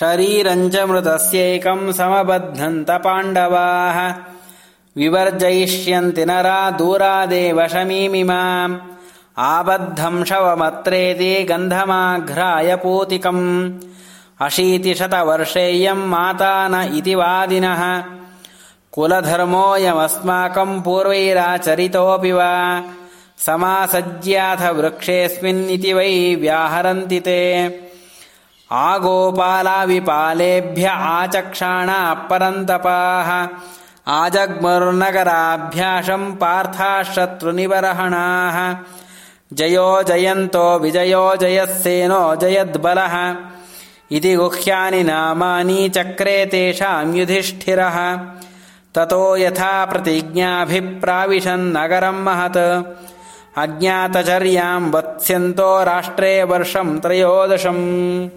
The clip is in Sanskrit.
शरीरञ्च मृतस्यैकम् समबध्नन्त पाण्डवाः। विवर्जयिष्यन्ति नरा दूरादेव शमीमिमाम् आबद्धम् शवमत्रेति गन्धमाघ्राय पूतिकम्। अशीतिशतवर्षेयम् माता न इति वादिनः। कुलधर्मोऽयमस्माकम् पूर्वैराचरितोऽपि वा। समासज्याथ वृक्षेऽस्मिन्निति वै व्याहरन्ति ते आगोपालाविपालेभ्य परन्तपाः आजग्मुर्नगराभ्यासम् पार्थाः शत्रुनिबर्हणाः जयो जयन्तो विजयो जयस्सेनो जयद्बलः। इति गुह्यानि नामानि चक्रे तेषाम् युधिष्ठिरः। ततो यथा प्रतिज्ञाभिप्राविशन्नगरम् महत्। अज्ञातचर्याम् वत्स्यन्तो राष्ट्रे वर्षम् त्रयोदशम्